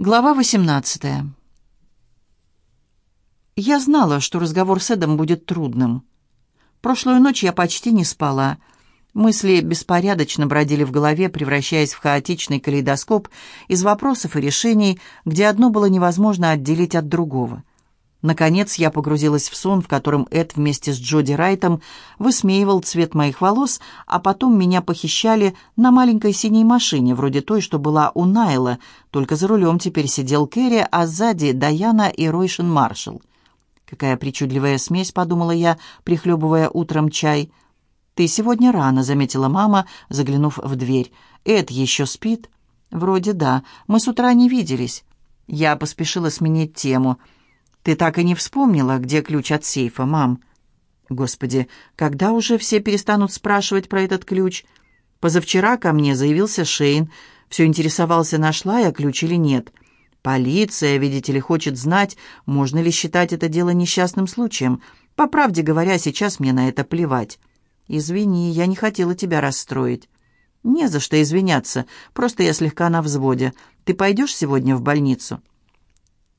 Глава 18. Я знала, что разговор с Эдом будет трудным. Прошлую ночь я почти не спала. Мысли беспорядочно бродили в голове, превращаясь в хаотичный калейдоскоп из вопросов и решений, где одно было невозможно отделить от другого. Наконец я погрузилась в сон, в котором Эд вместе с Джоди Райтом высмеивал цвет моих волос, а потом меня похищали на маленькой синей машине, вроде той, что была у Найла, только за рулем теперь сидел Кэрри, а сзади Даяна и Ройшин Маршалл. «Какая причудливая смесь», — подумала я, прихлебывая утром чай. «Ты сегодня рано», — заметила мама, заглянув в дверь. «Эд еще спит?» «Вроде да. Мы с утра не виделись». Я поспешила сменить тему — ты так и не вспомнила, где ключ от сейфа, мам? Господи, когда уже все перестанут спрашивать про этот ключ? Позавчера ко мне заявился Шейн. Все интересовался, нашла я ключ или нет. Полиция, видите ли, хочет знать, можно ли считать это дело несчастным случаем. По правде говоря, сейчас мне на это плевать. Извини, я не хотела тебя расстроить. Не за что извиняться, просто я слегка на взводе. Ты пойдешь сегодня в больницу?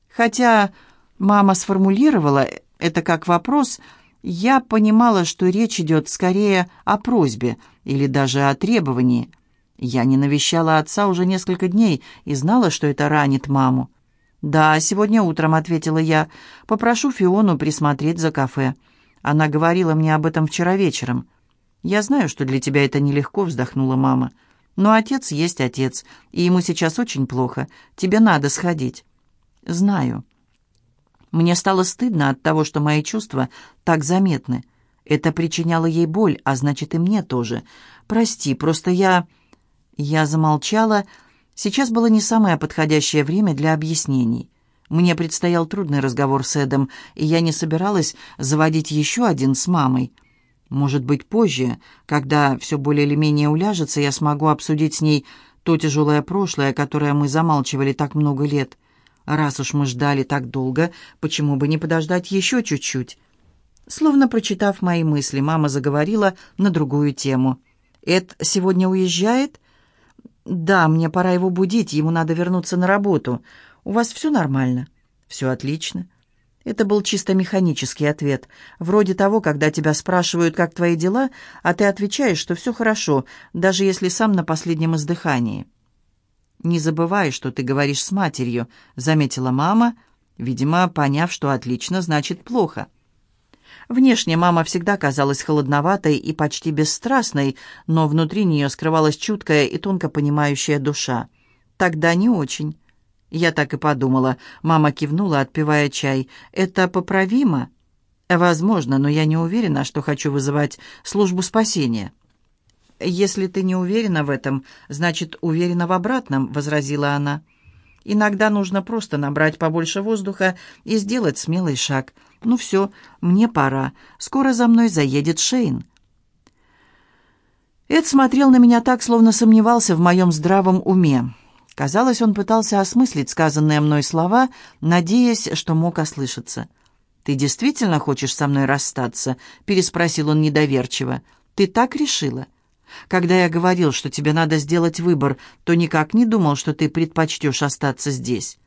Хотя Мама сформулировала это как вопрос. Я понимала, что речь идет скорее о просьбе или даже о требовании. Я не навещала отца уже несколько дней и знала, что это ранит маму. «Да, сегодня утром», — ответила я. «Попрошу Фиону присмотреть за кафе. Она говорила мне об этом вчера вечером». «Я знаю, что для тебя это нелегко», — вздохнула мама. «Но отец есть отец, и ему сейчас очень плохо. Тебе надо сходить». «Знаю». Мне стало стыдно от того, что мои чувства так заметны. Это причиняло ей боль, а значит и мне тоже. Прости, просто я... Я замолчала. Сейчас было не самое подходящее время для объяснений. Мне предстоял трудный разговор с Эдом, и я не собиралась заводить еще один с мамой. Может быть, позже, когда все более или менее уляжется, я смогу обсудить с ней то тяжелое прошлое, которое мы замалчивали так много лет. Раз уж мы ждали так долго, почему бы не подождать еще чуть-чуть? Словно прочитав мои мысли, мама заговорила на другую тему. «Эд сегодня уезжает?» «Да, мне пора его будить, ему надо вернуться на работу. У вас все нормально?» «Все отлично». Это был чисто механический ответ, вроде того, когда тебя спрашивают, как твои дела, а ты отвечаешь, что все хорошо, даже если сам на последнем издыхании. «Не забывай, что ты говоришь с матерью», — заметила мама, видимо, поняв, что отлично значит плохо. Внешне мама всегда казалась холодноватой и почти бесстрастной, но внутри нее скрывалась чуткая и тонко понимающая душа. «Тогда не очень». Я так и подумала. Мама кивнула, отпивая чай. «Это поправимо?» «Возможно, но я не уверена, что хочу вызывать службу спасения». «Если ты не уверена в этом, значит, уверена в обратном», — возразила она. «Иногда нужно просто набрать побольше воздуха и сделать смелый шаг. Ну все, мне пора. Скоро за мной заедет Шейн». Эд смотрел на меня так, словно сомневался в моем здравом уме. Казалось, он пытался осмыслить сказанные мной слова, надеясь, что мог ослышаться. «Ты действительно хочешь со мной расстаться?» — переспросил он недоверчиво. «Ты так решила?» Когда я говорил, что тебе надо сделать выбор, то никак не думал, что ты предпочтешь остаться здесь».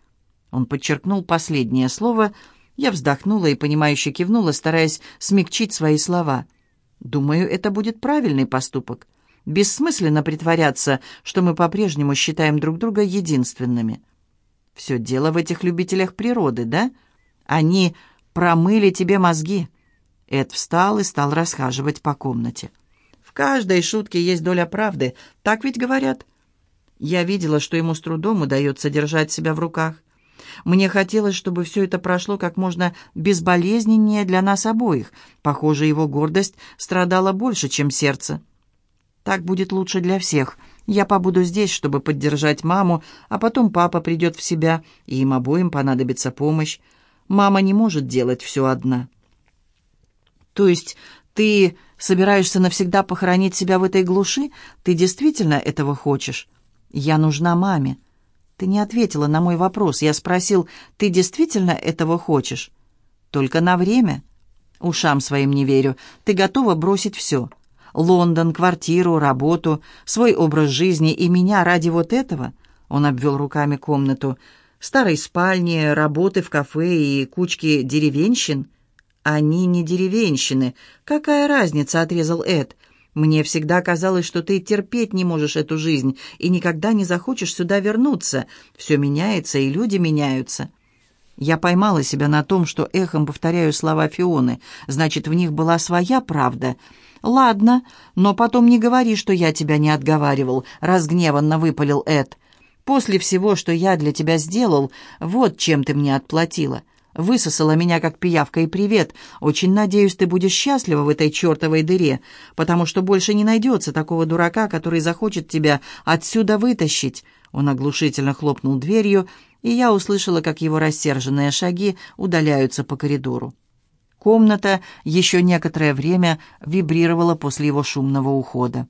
Он подчеркнул последнее слово. Я вздохнула и, понимающе кивнула, стараясь смягчить свои слова. «Думаю, это будет правильный поступок. Бессмысленно притворяться, что мы по-прежнему считаем друг друга единственными». «Все дело в этих любителях природы, да? Они промыли тебе мозги». Эд встал и стал расхаживать по комнате. В каждой шутке есть доля правды, так ведь говорят. Я видела, что ему с трудом удается держать себя в руках. Мне хотелось, чтобы все это прошло как можно безболезненнее для нас обоих. Похоже, его гордость страдала больше, чем сердце. Так будет лучше для всех. Я побуду здесь, чтобы поддержать маму, а потом папа придет в себя, и им обоим понадобится помощь. Мама не может делать все одна. То есть ты собираешься навсегда похоронить себя в этой глуши? Ты действительно этого хочешь? Я нужна маме. Ты не ответила на мой вопрос. Я спросил, ты действительно этого хочешь? Только на время? Ушам своим не верю. Ты готова бросить все? Лондон, квартиру, работу, свой образ жизни и меня ради вот этого? Он обвел руками комнату. старой спальни, работы в кафе и кучки деревенщин. Они не деревенщины. Какая разница, отрезал Эд. Мне всегда казалось, что ты терпеть не можешь эту жизнь и никогда не захочешь сюда вернуться. Все меняется, и люди меняются. Я поймала себя на том, что эхом повторяю слова Фионы. Значит, в них была своя правда. «Ладно, но потом не говори, что я тебя не отговаривал», — разгневанно выпалил Эд. «После всего, что я для тебя сделал, вот чем ты мне отплатила. Высосала меня, как пиявка, и привет. Очень надеюсь, ты будешь счастлива в этой чертовой дыре, потому что больше не найдется такого дурака, который захочет тебя отсюда вытащить». Он оглушительно хлопнул дверью, и я услышала, как его рассерженные шаги удаляются по коридору. Комната еще некоторое время вибрировала после его шумного ухода.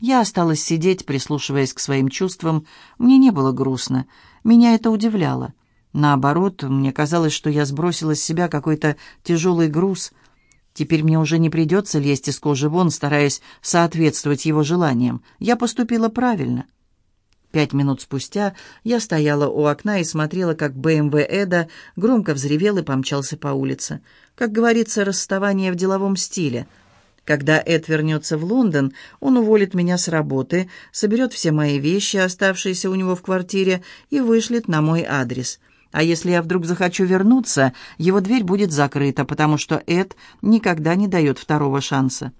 Я осталась сидеть, прислушиваясь к своим чувствам. Мне не было грустно. Меня это удивляло. Наоборот, мне казалось, что я сбросила с себя какой-то тяжелый груз. Теперь мне уже не придется лезть из кожи вон, стараясь соответствовать его желаниям. Я поступила правильно. Пять минут спустя я стояла у окна и смотрела, как БМВ Эда громко взревел и помчался по улице. Как говорится, расставание в деловом стиле. Когда Эд вернется в Лондон, он уволит меня с работы, соберет все мои вещи, оставшиеся у него в квартире, и вышлет на мой адрес. А если я вдруг захочу вернуться, его дверь будет закрыта, потому что Эд никогда не дает второго шанса.